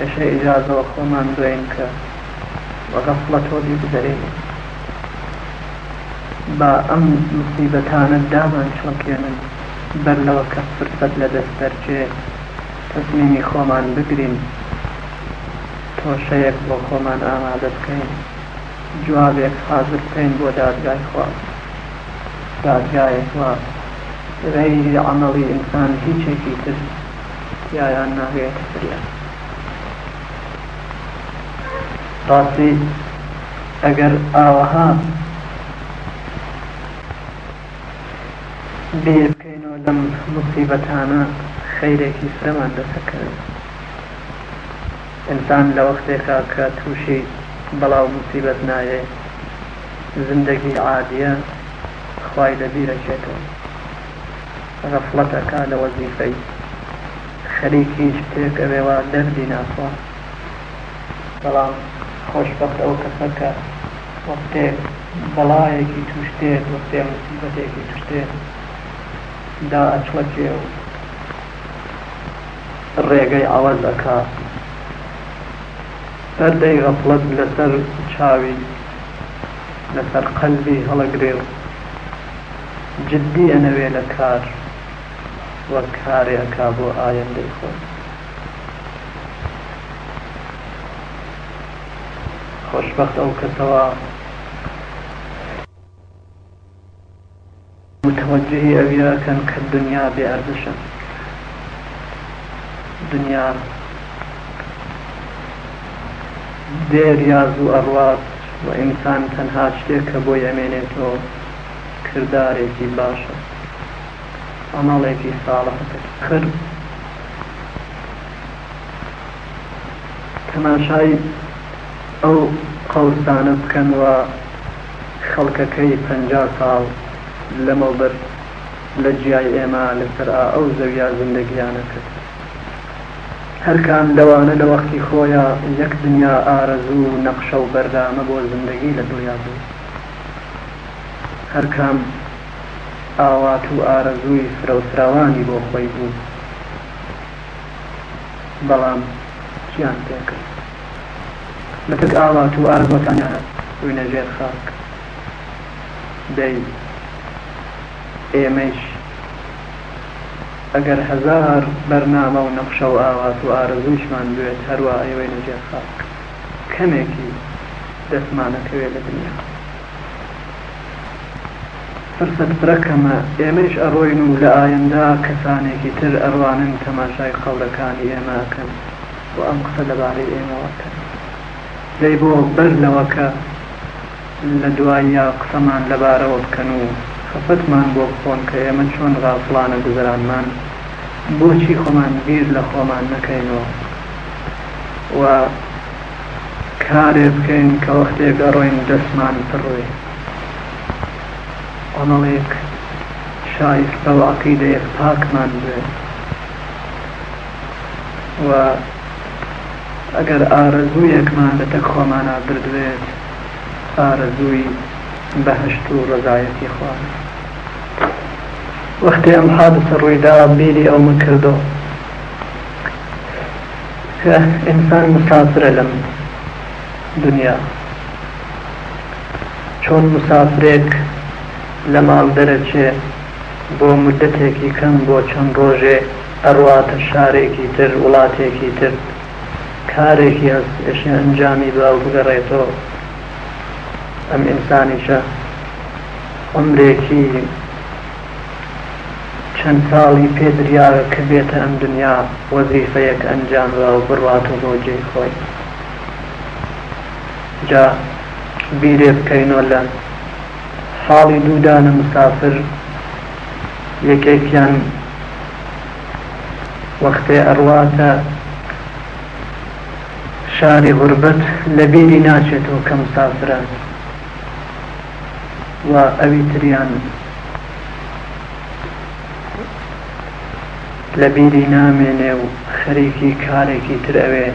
ئێشێ ئیجازە وە خۆمان بێین کە وە غەفڵەت وە بیگوزەرێنین با ئەم موسیبەتانە دامان چڵەکێنن بەر لەوە کە فرسەت لە دەست دەرچێ تەسمیمی خۆمان بگرین تۆشەیەک بۆ خۆمان ئامادە بکەین جوابێک حازر بکەین بۆ دادگای خوا دادگایەک وە غەیری عەمەڵی ئینسان هیچێکی تر یاران ناگەیەنە فریات. ڕاستی ئەگەر ئاوەها بیر بکەینەوە لەم موسیبەتانە خەیرێکی فرەمان دەست ئەکەوێت. ئینسان لە وەختێکا کە تووشی بەڵا و موسیبەت نایێ زیندەگی عادییە خوای لە بیر ئەچێتەوە. غەفڵەت ئەکا لە وەزیفەی خەریک هیچ شتێک ئەبێ وا دەردی ناخوا بەڵام خۆشبەخت ئەو کەسە کە وەختێ بەڵایەکی توش دێت وەختێ موسیبەتێکی توش دێت دا ئەچڵەکێ و ڕێگەی عەوەز ئەکا پەردەی غەفڵەت لەسەر چاوی لەسەر قەلبی هەڵەگرێ و جدی ئەنەوێ لە کار وەک کارێ ئەکا بۆ ئایندەی خۆی خۆشبەخت ئەو کەسەوە. متوجهی ئەویە ئەکەن کە دنیا بێ ئەرزشە دنیا دێر یا زوو ئەڕوات و ئینسان تەنها شتێک کە بۆی ئەمێنێتەوە کردارێکی باشە عەمەڵێکی ساڵحە کە خەر تەماشای ئەو قەوسانە بکەن و خەڵکەکەی پەنجا ساڵ لەمەوبەر لە جیای ئێمە لەسەر ئا ئەو زەویا زندەگیانە کرد هەرکام لەوانە لە وەختی خۆیە یەک دنیا ئارەزوو و نەقشە و بەرنامە بۆ زندەگی لە دڵیا بوو هەرکام ئاوات و ئارەزووی فرەوفراوانی بۆ خۆی بوو، بەڵام چیان پێکرد؟ لەتەک ئاوات و ئارەزووەکانیان بووینە ژێر خاک. دەی ئێمەیش ئەگەر هەزار بەرنامە و نەخشە و ئاوات و ئارەزوویشمان بوێت هەروا ئەیوەینە ژێر خاک. کەمێکی دەستمانەکەوێ لە دنیا. فرسەت فرە کەمە ئێمەیش ئەڕۆین و لە ئایندە کەسانێکی تر ئەڕوانن تەماشای قەورەکانی ئێمە ئەکەن و ئەم قسە لەبارەی ئێمەوە ئەکەن دەی بۆ بەر لەوە کە لە دواییا قسەمان لەبارەوە بکەن و خەفەتمان بۆ بخۆن کە ئێمە چۆن غافڵانە گوزەرانمان بۆچی خۆمان بیر لە خۆمان نەکەینۆ و کارێ بکەین کە وەختێک ئەڕۆین دەستمان پڕ بێ عەمەڵێک شایستە و عەقیدەیەک پاکمان بوێ و ئەگەر ئارەزوویەکمان لەتەک خۆمانا بردوێت ئارەزووی بەهشت و ڕەزایەتی خوان وەختی ئەم حادسە ڕوویدا بیری ئەومە کردەوە کە ئینسان مسافرە لەم دونیا چۆن مسافرێک لە ماڵ دەرەچێ بۆ مودەتێکی کەم بۆ چەند ڕۆژێ ئەڕواتە شارێکی تر وڵاتێکی تر کارێکی هەست ئێشێ ئەنجامی باو بگەڕێتۆ ئەم ئینسانیشە عومرێکی چەند ساڵی پێ دریاوە کە بێتە ئەم دنیا وەزیفەیەک ئەنجام با و بڕواتە بۆ جێی خۆی جا بیرێ بکەینۆ لە ساڵی دوو دانە مسافر یەکێکیان وەختێ ئەڕواتە شاری غوربەت لە بیری ناچێتەوە کە مسافرە و ئەوی تریان لە بیری نامێنێ و خەریکی کارێکی تر ئەوێ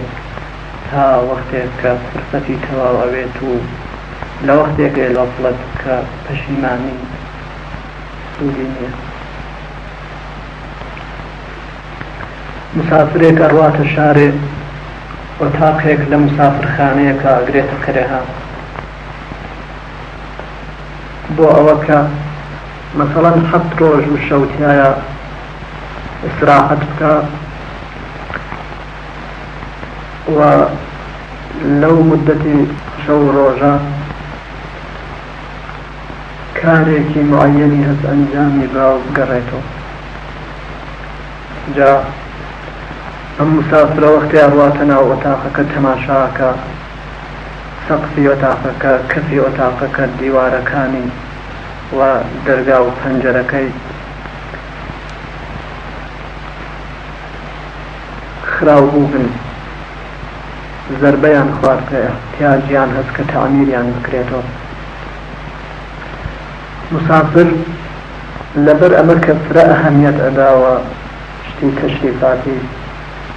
تا وەختێک کە فرسەتی تەواو ئەبێت و لە وەختێک ئێ لەفڵت کە پەشیمانی سوودی نییە. مسافرێک ئەڕواتە شارێ ئۆتاقێک لە مسافرخانەیەکا ئەگرێتە کرێ. بۆ ئەوە کە مەسەڵەن هەفت ڕۆژ و شەو تیایا ئیسراحەت بکا و لەو مدەتی شەو و ڕۆژە کارێکی معەنی هەست ئەنجامی با و بگەڕێتەوە جا ئەم مسافرە وەختێ ئەڕواتە ناو ئۆتاقەکە تەماشاکە سەقفی ئۆتاقەکە، کەفی ئۆتاقەکە، دیوارەکانی و دەرگا و پەنجەرەکەی خراو بووبن، زەربەیان خواردبێ، ئیحتیاجیان هەس کە تەعمیریان بکرێتەوە. موسافر لەبەر ئەمە کە فرە ئەهەمیەت ئەداوە شتی تەشریفاتی،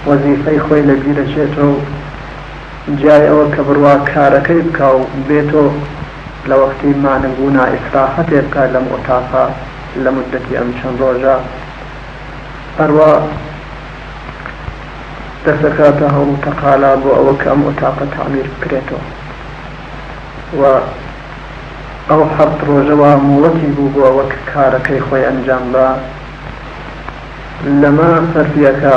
وەزیفەی خۆی لە بیرەچێتەوە و، جیای ئەوە کە بڕوا کارەکەی بکا و بێتۆ لە وەختی مانگ بوونا ئیسراحەتێ بکا لەم ئۆتاقە لە موددەتی ئەم چەند ڕۆژە ئەڕوا دەست ئەکاتە هەوڵ و تەقالا بۆ ئەوە کە ئەم ئۆتاقە تەعمیر بکرێتەوە و ئەو حەفت ڕۆژە وا مۆڵەتی بوو بۆ ئەوە کە کارەکەی خۆی ئەنجام با لەمە فەرزیەکە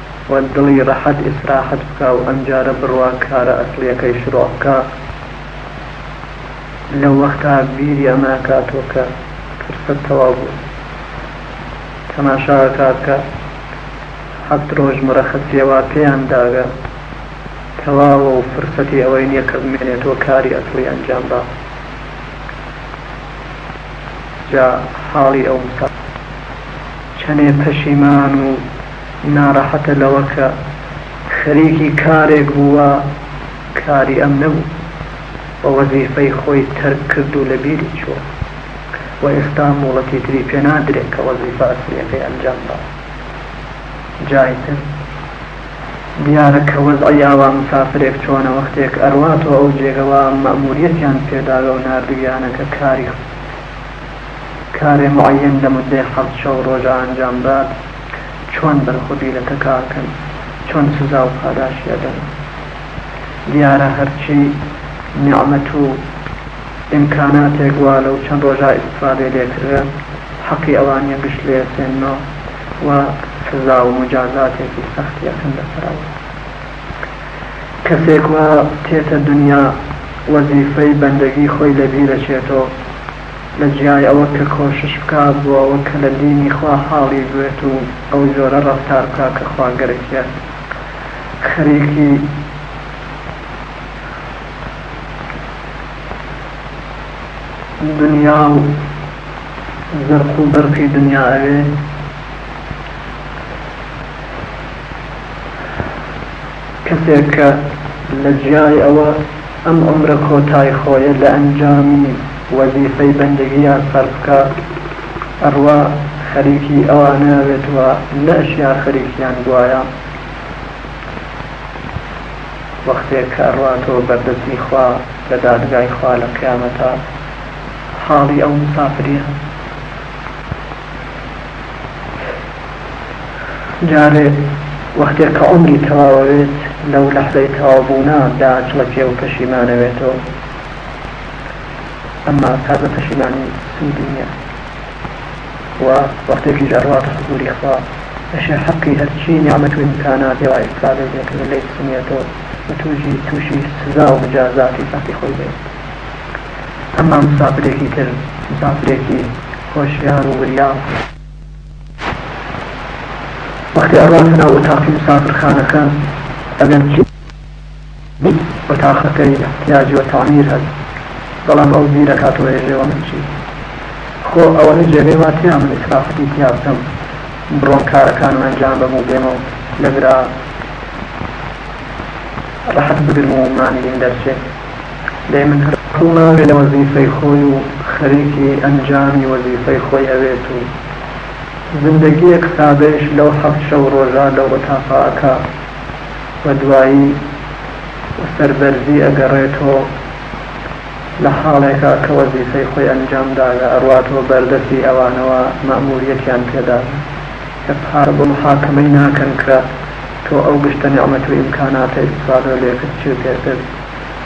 و دڵی ڕەحەت ئیسراحەت بکا و ئەمجارە بڕوا کارە ئەسڵیەکەی شروع بکا لەو وەختا بیری ئەمە ئەکاتەوە کە فرسەت تەواو بوو تەماشا ئەکات کە حەفت ڕۆژ مەرەخەسیە وا پێیان داگە تەواوە و فرسەتی ئەوەی نیە کە بمێنێتەوە کاری ئەسڵی ئەنجام با جا حاڵی ئەو مسا چەنێ پەشیمان و ناڕەحەتە لەوە کە خەریکی کارێک بوو وا کاری ئەم نەبوو و وەزیفەی خۆی تەرک کرد و لە بیری چووە و ئێستا مۆڵەتی تری پێ نادرێ کە وەزیفە ئەسڵیەکەی ئەنجام دا. جای تر دیارە کە وەزعی ئاوا مسافرێک چۆنە وەختێک ئەرواتۆ ئەو جێگە وا مەئموریەتیان پێ داوێ و ناردویانە کە کاری کارێ معەیەن لە موددەی حەفت شەو ڕۆژە ئانجام بات، چۆن بەرخۆ دیلەکەکە ئەکەن چۆن سزا و پاداشی ئەدەن دیارە هەرچی نیعمەت و ئیمکاناتێک وا لەو چەند ڕۆژە ئیستفادەی لێ کردرا حەقی ئەوانیە گشت لێ ئەسێننەوە و سزا و موجازاتێکی سەختی ئەکەن لەسەرەوە کەسێک وا تێتە دونیا وەزیفەی بەندەگی خۆی لەبیر ئەچێتۆ لە جیای ئەوە کە کۆشش بکا بۆ ئەوە کە لە دینی خوا حاڵی بوێت و ئەو جۆرە ڕەفتار بکا کە خوا گەرەکیە خەریکی دنیا و زەرق و بەرقی دنیا ئەوێ. کەسێک کە لە جیای ئەوە ئەم عومرە کۆتای خۆێ لە ئەنجامی وەزیفەی بەندەگیا سەرف بکا ئەڕوا خەریکی ئەوانە ئەبێت و لە ئەشیا خەریکیان بوایە وەختێک کە ئەڕواتەوە بەردەستی خوا لە دادگای خوا لە قیامەتا حاڵی ئەو مسافریە جارێ وەختێ کە عومری تەواوەوێت لەو لەحزەی تەواو بوونا دا ئەچڵەکێ و پەشیمانەوێتەوە ئەمما تازە پەشیمانی سوودی نیە و وەختێکیش ئەڕواتە حزووری خوا ئەشێ حەقی هەرچی نیعمەت و ئیمکانات هەیە ئیستفادەی لێ کەێ لێی بسنیەتەوە و تووشی سزا و مجازاتی سەختی خۆی بێت ئەمما مسافرێکی تر، مسافرێکی هۆشیار و وریا، وەختی ئەڕواتە ناو ئۆتاقی مسافرخانەکە، ئەگەرچی ئۆتاقەکەی احتیاج و تعمیر هەبێ، بەڵام ئەو بیرەکاتەوە ئێژێ وەمن چی؟ خۆ ئەوەنە جێگەی وا تیا من ئیسرافەتی تیا بکەم، بڕۆم کارەکانم ئەنجام بەم و بێمە و لە برا رەحەت بگرم و مانگیم دەرچێ. دەی من هەر قوڵ ناوێ لە وەزیفەی خۆی و خەریکی ئەنجامی وەزیفەی خۆی ئەوێت و زندەگیەک سادەیش لەو حەفت شەو ڕۆژە لەو ئۆتاقە ئەکا و دوایی و سەربەرزی ئەگەڕێتۆ لە حاڵێکا کە وەزیفەی خۆی ئەنجام داوێ ئەڕواتۆ بەردەسی ئەوانەوە مەئموریەتیان پێداوێ. کە پار بە محاکمەی ناکەن کە تۆ ئەو گشتە نیعمەت و ئیمکاناتەی بچوانەوە لێکت چوتێ دەست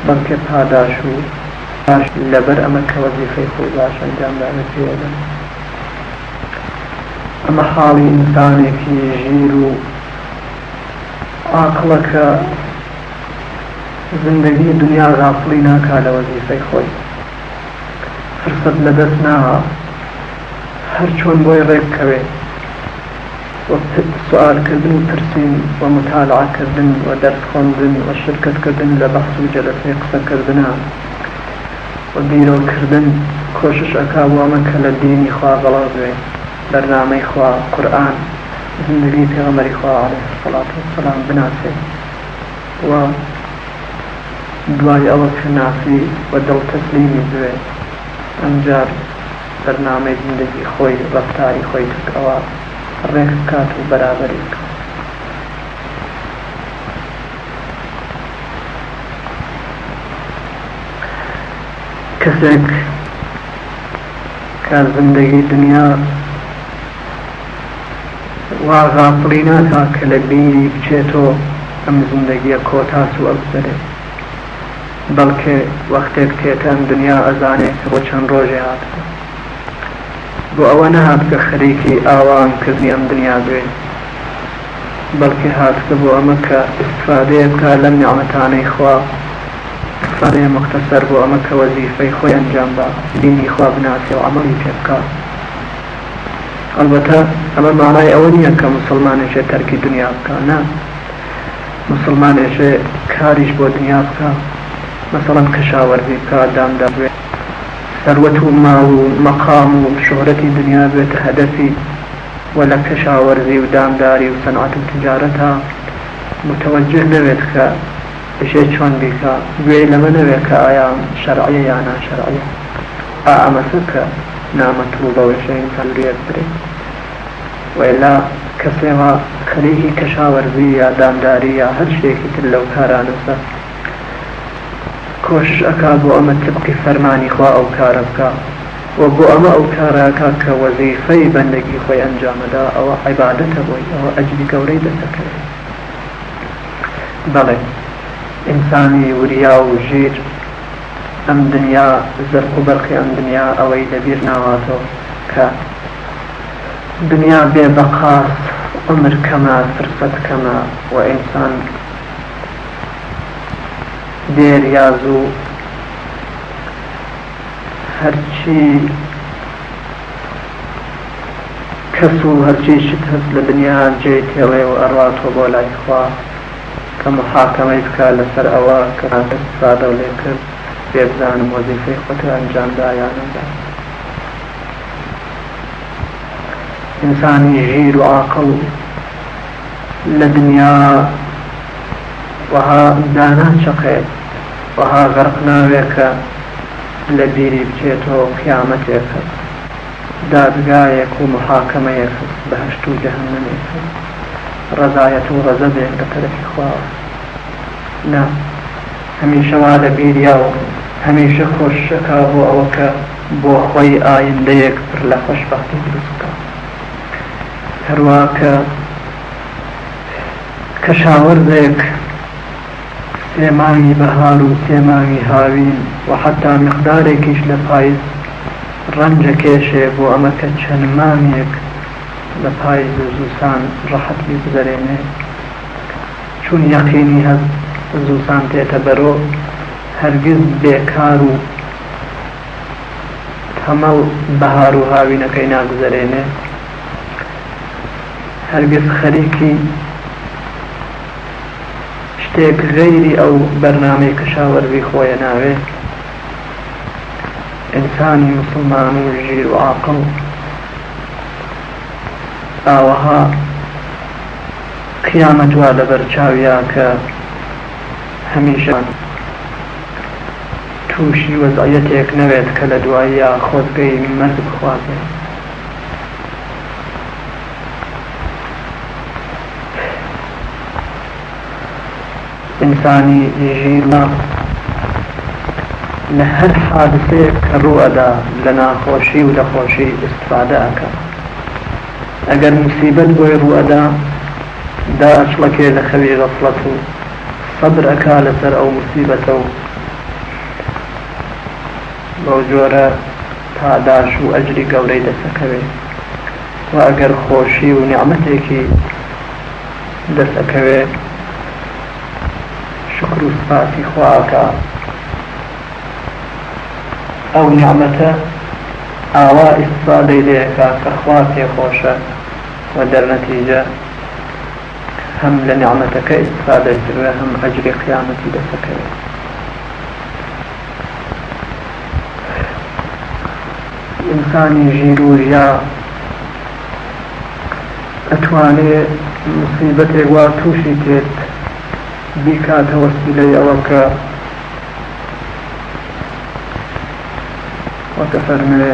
بەڵکێ پاداش و سزاش لەبەر ئەمە کە وەزیفەی خۆی باش ئەنجامداوێ پێیەدەن ئەمە حاڵی ئینسانێکی ژیر و عاقڵە کە زندگی دنیا غافڵی ناکا لە وەزیفەی خۆی فرسەت لەدەست ناوە هەر چۆن بۆی ڕێ بکەوێ و سوئال کردن و پرسین و موتالعە کردن و دەرس خوەندن و شرکەت کردن لە بەحس و جەلەسەی قسە کردنا و بیرۆ کردن کۆشش ئەکا بۆ ئەمە کە لە دینی خوا بەڵەوز بێ بەرنامەی خوا قورئان زندگی پێغەمبەری خوا علیە سڵات وسلام بناسێ. و دوای ئەوە کە ناسی و دڵ تەسلیمی بوێ ئەمجار بەرنامەی زیندەگی خۆی ڕەفتاری خۆی تەک ئەوە ڕێک بکات و بەرابەری بکات. کەسێک کە زندەگی دنیا وا غافڵی ناکا کە لە بیری بچێتۆ ئەم زندگیە کۆتا سوئە بزەنێ بەڵکێ وەختێ بتێتە ئەم دنیا ئەزانێ کە بۆ چەند ڕۆژێ هاتبوە بۆ ئەوە نەهاتگە خەریکی ئاوەام کردنی ئەم دنیا بوێ بەڵکێ هاتگە بۆ ئەمە کە ئیستفادەیە بکا لەم نیعمەتانەی خوا ئیستفادەیە موختەسەر بۆ ئەمە کە وەزیفەی خۆی ئەنجام با دینی خوا بناسێ و عەمەڵی پێ بکا. ئەڵبەتە ئەمە مانای ئەوە نییە کە موسڵمانێکێ تەرکی دنیا بکا نا موسڵمانێکێ کاریش بۆ دنیا بکا مەسەڵەن کەشاوەرزی بکا دامدار بێ سەروەت و ماڵ و مەقام و شۆهرەتی دنیا بێتە هەدەفی و لە کەشاوەرزی و دامداری و سەنعەت و تجارەتا متوجه نەوێت کە ئیشێ چۆن بیکا گوێی لەمە نەوێ کە ئایا شەرعیە یا ناشەرعیە ئائەمەسە کە نامە تڕو بەوەشە ئینسان گرێ بدرێ وەیلا کەسێ وا خەریکی کەشاوەرزی یا دامداری یا هەر شتێکی تر لەو کارانەسە کۆشش ئەکا بۆ ئەمە تبقی فەرمانی خوا ئەو کارە بکا وە بۆ ئەمە ئەو کارە ئەکا کە وەزیفەی بەندەگی خۆی ئەنجامەدا ئەوە عیبادەتە بۆی ئەوە ئەجری گەورەی دەست ئەکەوێ بەڵێ ئینسانی وریا و ژیر ئەم دنیا زەرق و بەرقی ئەم دنیا ئەوەی لە بیر ناواتۆ کە دنیا بێ بەقاس عومر کەمە فرسەت کەمە و ئینسان دێر یا زوو هەرچی کەس و هەرچی شت هەست لە دنیا جێی تێڵێ و ئەڕواتۆ بۆ لای خوا. کە موحاکەمەی بکا لەسەر ئەوە کە رادەست سادەو لێکرد بێ بزانم وەزیفەی خۆتی ئەنجام دا یا نەدا. ئینسانی ژیر و عاقڵ لە دنیا وەها داناچەقێت وەها غەرق ناوێ کە لە بیری بچێتۆ قیامەتێ کە دادگایەک و موحاکەمەیەک بەهەشت و جەهەنەمێک و ڕەزایەت و غەزەبێک لە تەرەفی خواوە نا هەمیشە وا لە بیریا و هەمیشە کۆشش ئەکا بۆ ئەوە کە بۆ خۆی ئایندەیەک پر لە خۆشبەختی دروست بکا هەروا کە کەشاوەرزێک سێ مانگی بەهار و سێ مانگی هاوین و حەتا میقدارێکیش لە پایز ڕەنجەکێشێ بۆ ئەمە کە چەند مانگێک لە پایز و زوسان ڕەحەت بیگوزەرێنێ چون یەقینی هەس زوسان تێتە بەرۆ هەرگز بێ کار و تەمەڵ بەهار و هاوینەکەی ناگوزەرێنێ هەرگز خەریکی شتێک غەیری ئەو بەرنامەی کەشاوەرزی خۆیە ناوێ ئینسانی موسڵمان و ژیر و عاقڵ ئاوەها قیامەت وا لەبەر چاویا کە هەمیشە تووشی وەزعیەتێک نەوێت کە لە دواییا خۆزگەی مەرگ بخوازێ. ئینسانی ژیر ماف لە هەر حادسەیەک کە ڕوو ئەدا لە ناخۆشی و لە خۆشی ئیستفادە ئەکا ئەگەر موسیبەت بۆی ڕوو ئەدا دائەچڵەکێ لە خەوی غەفڵەت و سەبر ئەکا لەسەر ئەو موسیبەتە و بەو جۆرە پاداش و ئەجری گەورەی دەسەکەوێ. وە ئەگەر خۆشی و نیعمەتێکی دەست ئەکەوێ شوکر و سوپاسی خوا ئەکا ئەو نیعمەتە ئاوا ئیسفادەی لێ ئەکا کە خوا پێ خۆشە وە دەرنەتیجە هەم لە نیعمەتەکە ئیسفادە ئەکەوێ هەم ئەجری قیامەتی دەست ئەکەوێ ئینسانی ژیر و ژیا ئەتوانێ موسیبەتێک وا تووشی تێت بیکاتە وەسیلەی ئەوە کە وەک ئەفەرموێ.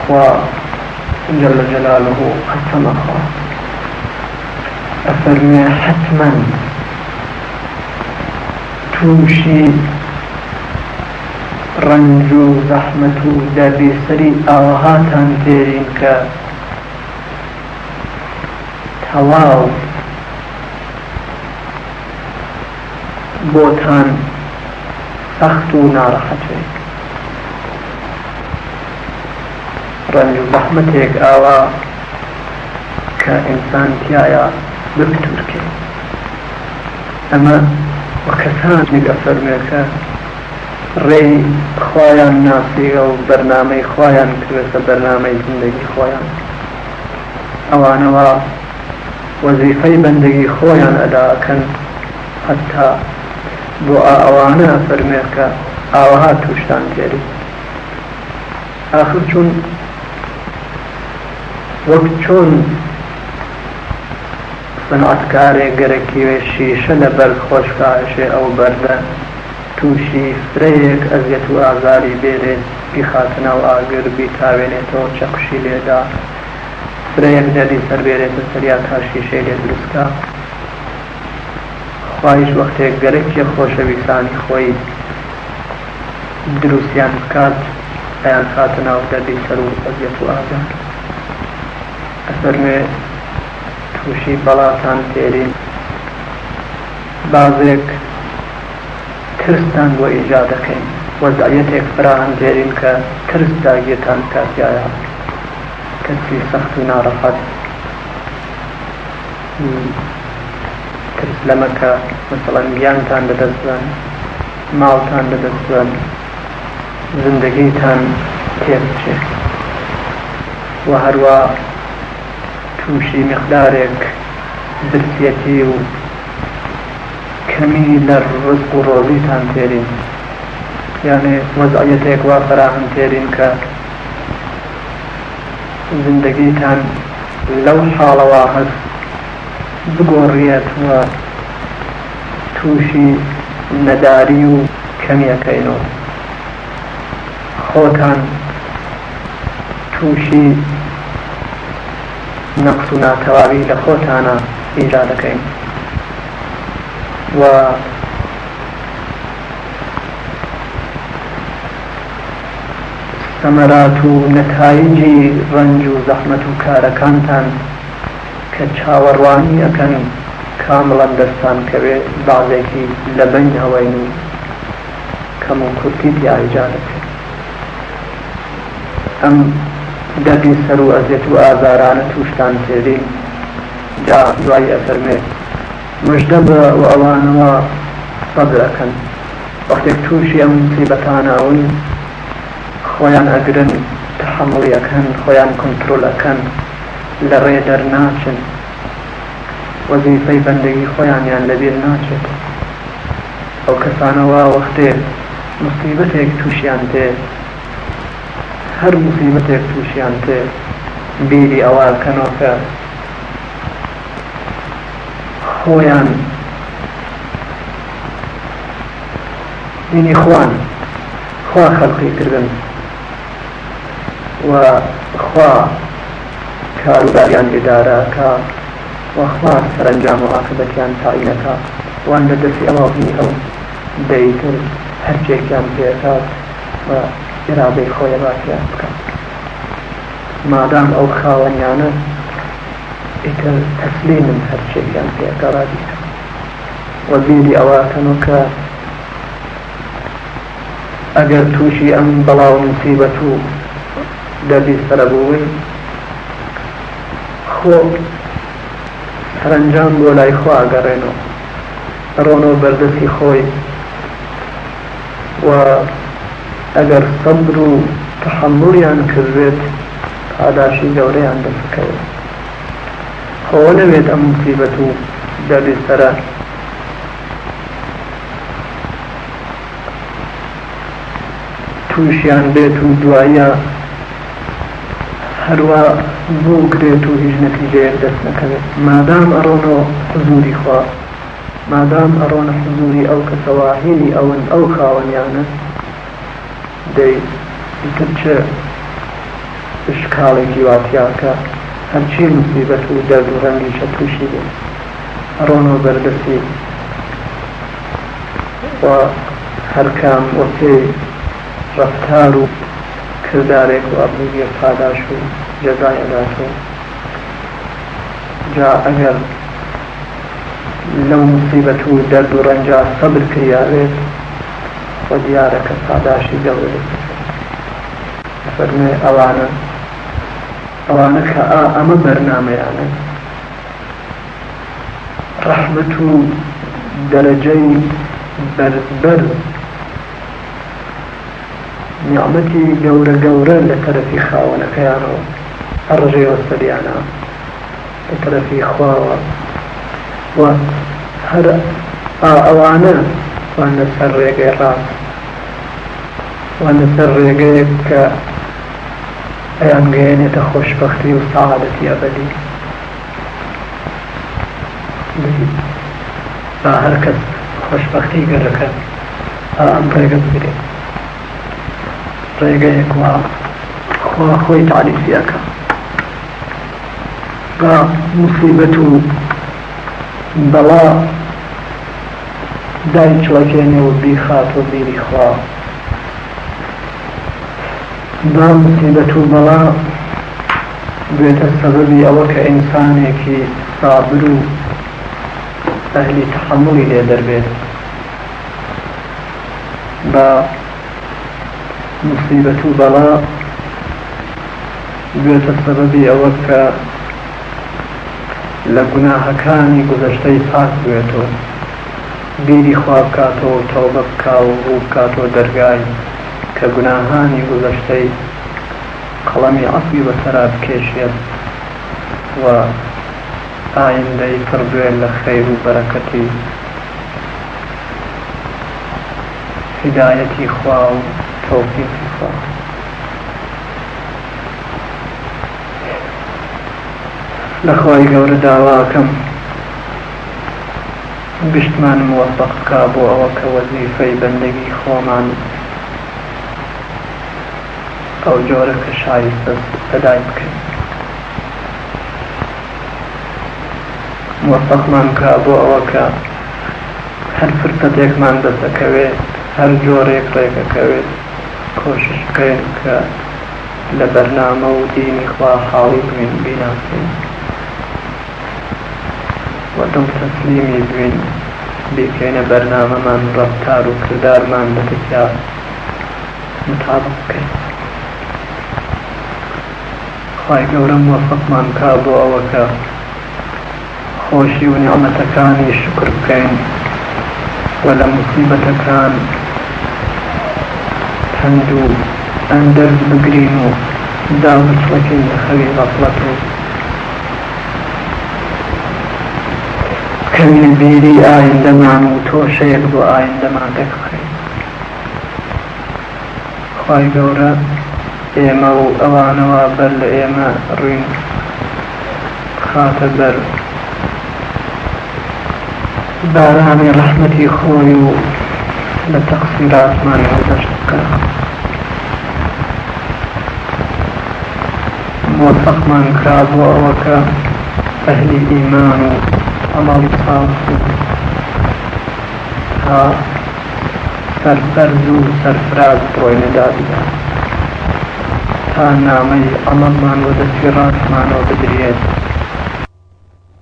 خوا جل جلالە قەسەم ئەخوا ئەفەرموێ حەتمەن تووشی ڕەنج و زەحمەت و دەردی سەری ئاوەهاتان دێرین کە تەواو بۆتان سەخت و ناڕەحەتێک ڕەنج و زەحمەتێک ئاوا کە ئینسان تیایا بپتورکێ ئەمە وە کەسانێک ئەفەرمێ کە ڕێی خوایان ناسیوە و بەرنامەی خوایان کردوێتە بەرنامەی زندگی خۆیان ئەوانەوە وەزیفەی بەندەگی خۆیان ئەدا ئەکەن هەتا بۆ ئا ئەوانە ئەفەرموێ کە ئاوەها توشتان تێری ئاخر چون وەک چۆن سەنعەتکارێ گەرە کیوێ شیشە لە بەرد خۆش کاهەشێ ئەو بەردە توشی فرەیێک ئەزیەت و ئازاری بێرێ بیخاتە ناو ئاگر بیتاوێنێتەوە چەقشی لێدا برا یەک دەردی سەر بێنێتە سەریا تا شیشەی لێ دروست کا خوایش وەختێک گەرەک کێ خۆشە ویسانی خۆی دروستیان بکات ئەیان خاتە ناو دەردی سەر و ئەزیەت و ئازار ئەفەرموێ توشی بەڵاتان تێرین بازێک ترستان بۆ ئیجاد دەکەین، وەزعیەتێک فراهەمدێرین کە ترس داگیرتان بکات تیایا، ترسی سەخت و ناڕەحەت و ترس لەمە کە مەسەڵەن گیانتان لەدەست بدەن، ماڵتان لەدەست بدەن، زیندەگیتان تێبچێ و هەروا تووشی میقدارێک برسیەتی و کەمی لە ڕزق و ڕۆزیتان تێرین یانی وەزعیەتێک وا فەراهەم تێرین کە زیندەگیتان لەو حاڵەوە هەست بگۆڕیەت و تووشی نەداری و کەمیەکەین و خۆتان تووشی نەقس و ناتەواوی لە خۆتانا ئیمزا دەکەین و سەمەرات و نەتایجی ڕەنج و زەحمەت و کارەکانتان کە چاوەڕوانی ئەکەن کامڵەن دەستان کەوێ بەعزێکی لە بەین ئەوەین و کەم و کورتی تیا ئیجا دەکەین ئەم دەردی سەر و ئەزیەت و ئازارانە تووشتان تێبین جا دوایی ئەفەرموێت مژدە بە و ئەوانە وا سەبر ئەکەن وەختێک تووشی ئەم موسیبەتانە ئەون خۆیان ئەگرن تەحەموڵی ئەکەن خۆیان کونترول ئەکەن لە ڕێ دەرناچن وەزیفەی بەندەگی خۆیانیان لەبیر ناچێت ئەو کەسانە وا وەختێ موسیبەتێک تووشیان دێ هەر موسیبەتێک تووشیان دێ بیری ئەوە ئەکەنەوە کە خۆیان دینی خوان خوا خەلقی کردن و خوا کاروباریان ئیدارە کە و خوا سەرەنجام و ئاقبەتیان تاین ئەکا وان لە دەسی ئەوا بوی ئەو دەی تر هەرچیەکیان پێ ئەکات بە ئیرادەی خۆی ئەبا تێیان بکات مادام ئەو خاوەنیانە ئیتر تەسلیمن هەرچیەکیان پێ ئەکا با بیکا وە بیری ئەوا ئەکەنەوە کە ئەگەر توشی ئەم بەڵا و موسیبەت و دەردی سەرە بووین خۆم سەرەنجام بۆ لای خوا ئەگەڕێن و ئەڕۆنەوە بەر دەسی خۆی و ئەگەر سەبر و تەحەموڵیان کردبێت پاداشی گەورەیان دەست ئەکەوێت خۆ وە نەبێت ئەم موسیبەت و دەردی سەرە تووشیان بێت و دوایە هەروا بووکرێت و هیچ نەتیجەیەک دەست نەکەوێت مادام ئەڕۆنۆ حزووری خوا مادام ئەڕۆنە حزووری ئەو کەسە واهیلی ئەون ئەو خاوەنیانن دەی ئیتر چ ئشکاڵێکی وا تیاکە هەرچی موسیبەت و دەرد و ڕەنجیشە تووشی بێت ئەڕۆنۆ بەردەسی و هەرکام وەپێی ڕەفتار و کردارێک و ئەبوورییەک پاداش و جەزای ئەداتەوە جا ئەگەر لەو موسیبەت و دەرد و ڕەنجە سەبر کریابێت خۆ دیارە کە پاداشتی گەورە دەستەکەوێت ئەفەرموێ ئەوانە ئەوانە کە ئا ئەمە بەرنامەیانە. ڕەحمەت و دەرەجەی بەرز بەرز نیعمەتی گەورە گەورە لە تەرەفی خاوەنەکەیانەوە ئەڕژێوە سەریانا لە تەرەفی خواوە و هەر ئەوانە وان لەسەر ڕێگەی ڕاست وان لەسەر ڕێگەیەک کە ئەیان گەیەنێتە خۆشببختی و سەعادەتی ئەبدی با هەر کەس خۆشبەختی گەلەکە با ئەم ڕێگە بگرێ ڕێگەیەک وا خوا خۆی تاریفی ئەکا با موسیبەت و بەڵا دایچڵەکێنێ و بیخاتۆ بیری خوا دوام مسیبەت و بەڵا بێتە سەبەبی ئەوە کە ئینسانێکی سابر و ئەهلی تەحەموڵی لێ دەربێت بە مسیبەت و بەڵا بێتە سەبەبی ئەوە کە لە گوناهەکانی گوزەشتەی پاک بوێت و بیری خوا بکاتەوە و تەوبە بکا و ڕوو بکاتەوە دەرگای کە گوناهانی گوزەشتەی قەڵەمی عەفوی بەسەرا بکێشێت و ئایندەی پڕ بوێر لە خەیر و بەرەکەتی هیدایەتی خوا و تەوفیقی خوا لە خوای گەورە داوا ئەکەم. گشتمان موفق بکا بۆ ئەوە کە وەزیفەی بەندەگی خۆمان ئەو جۆرە کە شایستە ئەدای بکەین موفقمان بکا بۆ ئەوە کە هەر فرسەتێکمان دەست ئەکەوێ هەر جۆرێک ڕێک ئەکەوێ کۆشش بکەین کە لە بەرنامە و دینی خوا حاڵی بوین بیناسین. و دڵ تەسلیمی بوین بیکەینە بەرنامەمان و ڕەفتار و کردارمان لە دکیا متابق بکەین خوای گەورە موەفەقمان بکا بۆ ئەوە کە خۆشی و نیعمەتەکانی شکر بکەین و لە موسیبەتەکان پەند و ئەندەرز بگرین و دابچڵەکین لە خەوی غەفڵەت و کەمین بیری ئایندەمان و تۆشەیەک بۆ ئایندەمان دەگەڕێین خوای گەورە ئێمە و ئەوانەوا بەر لە ئێمە ڕوین بخاتە بەر بارانی ڕەحمەتی خۆی و لە تەقسیراتمان هەڵدەست بکا. موفقمان کرا بۆ ئەوە کە ئەهلی ئیمان و عەمەڵی ساڵح بین تا سەربەرز و سەرفراز بڕۆینە دادگا تا نامەی عەمەڵمان بە دەستی ڕاستمانەوە بدرێت.